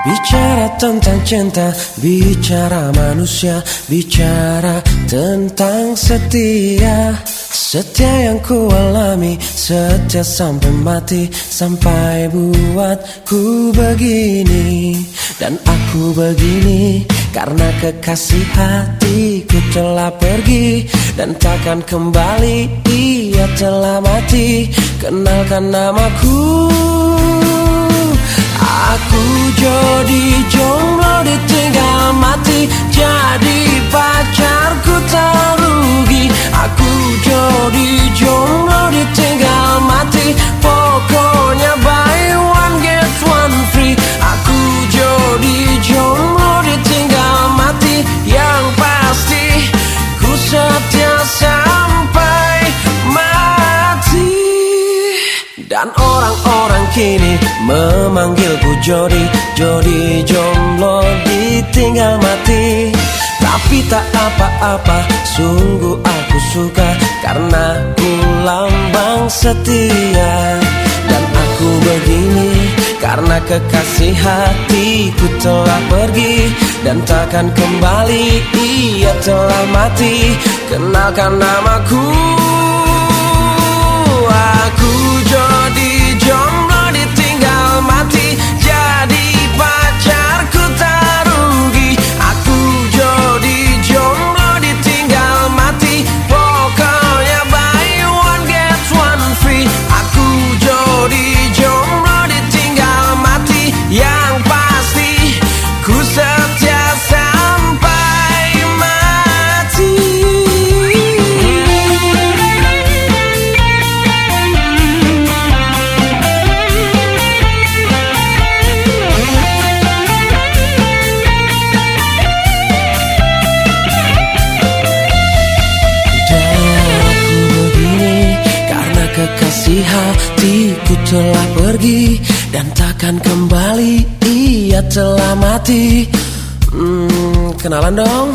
Bicara tentang cinta, bicara manusia, bicara tentang setia. Setia yang ku alami, setia sampai mati Sampai buatku begini. Dan aku begini Karena kekasih hatiku telah pergi. Dan takkan kembali, ia telah mati. Kenalkan namaku Aku jadi orang-orang kini memanggilku Jody. Jody jomblo ditinggal mati. Tapi tak apa-apa Sungguh aku suka. Karena ku lambang setia. Dan aku begini Karena kekasih hatiku telah pergi. Dan takkan kembali Ia telah mati. Kenalkan namaku kekasih hatiku telah pergi Dan takkan kembali Ia telah mati. Hmm, Kenalan dong